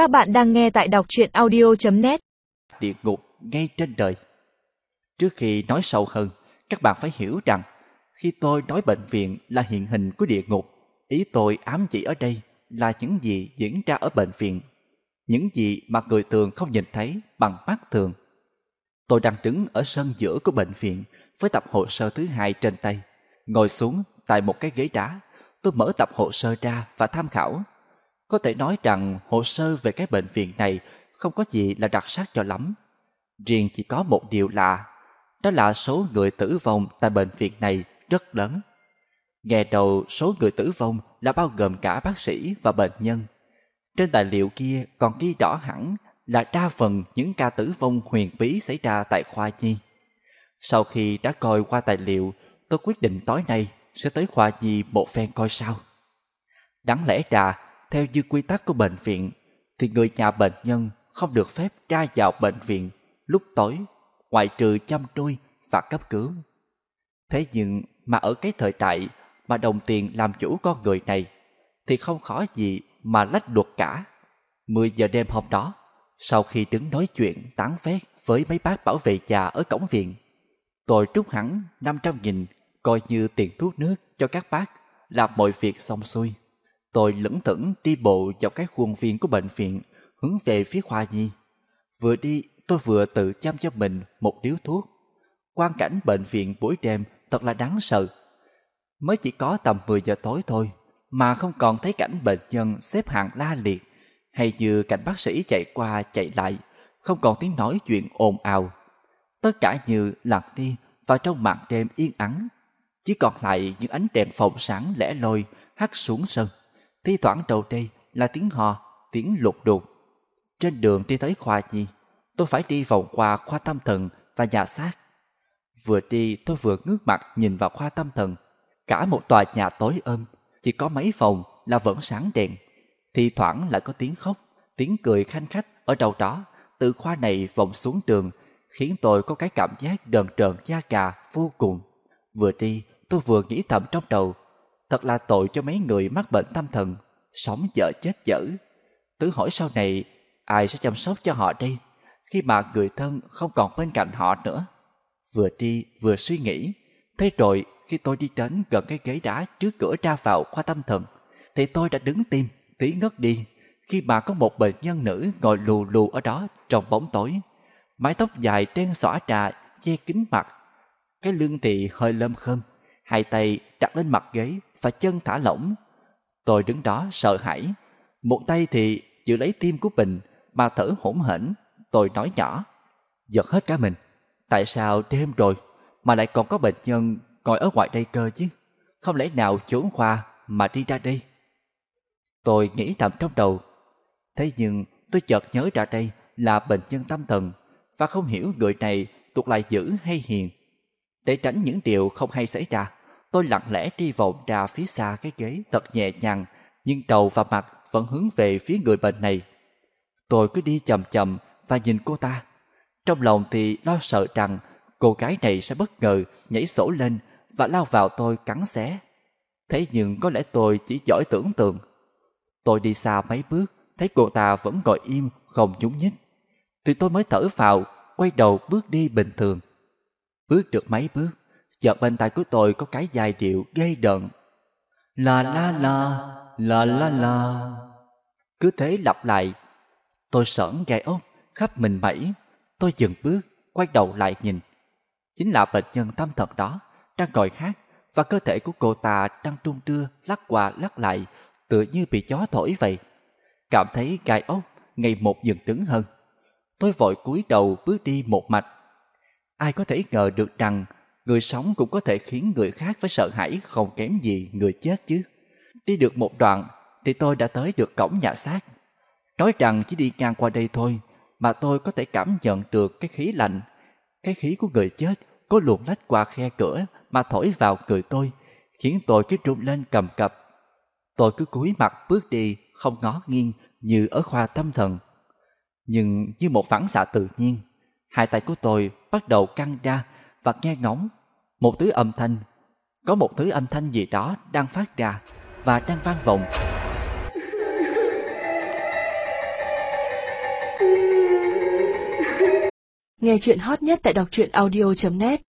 Các bạn đang nghe tại đọc truyện audio.net Địa ngục ngay trên đời Trước khi nói sâu hơn, các bạn phải hiểu rằng khi tôi nói bệnh viện là hiện hình của địa ngục, ý tôi ám chỉ ở đây là những gì diễn ra ở bệnh viện, những gì mà người thường không nhìn thấy bằng mắt thường. Tôi đang đứng ở sân giữa của bệnh viện với tập hồ sơ thứ hai trên tay, ngồi xuống tại một cái ghế đá. Tôi mở tập hồ sơ ra và tham khảo. Có thể nói rằng hồ sơ về cái bệnh viện này không có gì là đặc sắc cho lắm. Riêng chỉ có một điều lạ, đó là số người tử vong tại bệnh viện này rất lớn. Nghe đầu số người tử vong là bao gồm cả bác sĩ và bệnh nhân. Trên tài liệu kia còn ghi rõ hẳn là đa phần những ca tử vong huyền bí xảy ra tại khoa nhi. Sau khi đã coi qua tài liệu, tôi quyết định tối nay sẽ tới khoa nhi một phen coi sao. Đáng lẽ ra, theo như quy tắc của bệnh viện, thì người nhà bệnh nhân không được phép ra vào bệnh viện lúc tối, ngoại trừ chăm nuôi và cấp cứu. Thế nhưng mà ở cái thời đại mà đồng tiền làm chủ con người này, thì không khó gì mà lách luật cả. 10 giờ đêm hôm đó, sau khi đứng nói chuyện tán phét với mấy bác bảo vệ già ở cổng viện, tôi trút hẳn 500 nghìn coi như tiền thuốc nước cho các bác làm mọi việc xong xuôi. Tôi lững thững đi bộ vào cái khuôn viên của bệnh viện hướng về phía khoa nhi. Vừa đi tôi vừa tự chăm cho mình một điếu thuốc. Quan cảnh bệnh viện buổi đêm thật là đáng sợ. Mới chỉ có tầm 10 giờ tối thôi mà không còn thấy cảnh bệnh nhân xếp hàng la liệt hay như cảnh bác sĩ chạy qua chạy lại, không còn tiếng nói chuyện ồn ào. Tất cả như lặng đi vào trong màn đêm yên ắng, chỉ còn lại những ánh đèn phòng sáng lẻ loi hắt xuống sân. Thi thoảng đầu đây là tiếng hò, tiếng lục đục. Trên đường đi tới khoa nhi, tôi phải đi vòng qua khoa tâm thần và nhà xác. Vừa đi tôi vừa ngước mặt nhìn vào khoa tâm thần. Cả một tòa nhà tối ôm, chỉ có mấy phòng là vẫn sáng đèn. Thì thoảng lại có tiếng khóc, tiếng cười khanh khách ở đâu đó, từ khoa này vòng xuống đường, khiến tôi có cái cảm giác đờn trờn da gà vô cùng. Vừa đi, tôi vừa nghĩ thầm trong đầu, thật là tội cho mấy người mắc bệnh tâm thần, sống dở chết dở. Tự hỏi sau này, ai sẽ chăm sóc cho họ đây, khi mà người thân không còn bên cạnh họ nữa. Vừa đi vừa suy nghĩ, thế rồi khi tôi đi đến gần cái ghế đá trước cửa ra vào khoa tâm thần, thì tôi đã đứng tim, tí ngất đi, khi mà có một bệnh nhân nữ ngồi lù lù ở đó trong bóng tối. Mái tóc dài đen xõa trà, che kín mặt. Cái lưng thì hơi lơm khơm, hai tay đặt lên mặt ghế và chân thả lỏng. Tôi đứng đó sợ hãi, một tay thì giữ lấy tim của Bình mà thở hổn hển. Tôi nói nhỏ, giật hết cả mình. Tại sao đêm rồi mà lại còn có bệnh nhân ngồi ở ngoài đây cơ chứ? Không lẽ nào trốn khoa mà đi ra đây? Tôi nghĩ thầm trong đầu. Thế nhưng tôi chợt nhớ ra đây là bệnh nhân tâm thần và không hiểu người này thuộc lại dữ hay hiền. Để tránh những điều không hay xảy ra, tôi lặng lẽ đi vòng ra phía xa cái ghế thật nhẹ nhàng, nhưng đầu và mặt vẫn hướng về phía người bệnh này. Tôi cứ đi chậm chậm và nhìn cô ta. Trong lòng thì lo sợ rằng cô gái này sẽ bất ngờ nhảy sổ lên và lao vào tôi cắn xé. Thế nhưng có lẽ tôi chỉ giỏi tưởng tượng. Tôi đi xa mấy bước, thấy cô ta vẫn ngồi im, không nhúng nhích. Thì tôi mới thở vào, quay đầu bước đi bình thường. Bước được mấy bước, chợt bên tai của tôi có cái giai điệu gây đợn. La la la, la la la. Cứ thế lặp lại. Tôi sởn gai ốc, khắp mình mẩy. Tôi dừng bước, quay đầu lại nhìn. Chính là bệnh nhân tâm thần đó, đang ngồi hát, và cơ thể của cô ta đang trung đưa, lắc qua lắc lại, tựa như bị gió thổi vậy. Cảm thấy gai ốc ngày một dần đứng hơn. Tôi vội cúi đầu bước đi một mạch. Ai có thể ngờ được rằng người sống cũng có thể khiến người khác phải sợ hãi không kém gì người chết chứ. Đi được một đoạn thì tôi đã tới được cổng nhà xác. Nói rằng chỉ đi ngang qua đây thôi mà tôi có thể cảm nhận được cái khí lạnh. Cái khí của người chết có luồn lách qua khe cửa mà thổi vào người tôi, khiến tôi cứ run lên cầm cập. Tôi cứ cúi mặt bước đi, không ngó nghiêng như ở khoa tâm thần. Nhưng như một phản xạ tự nhiên, hai tay của tôi bắt đầu căng ra và nghe ngóng một thứ âm thanh. Có một thứ âm thanh gì đó đang phát ra và đang vang vọng. Nghe chuyện hot nhất tại đọc truyện audio.net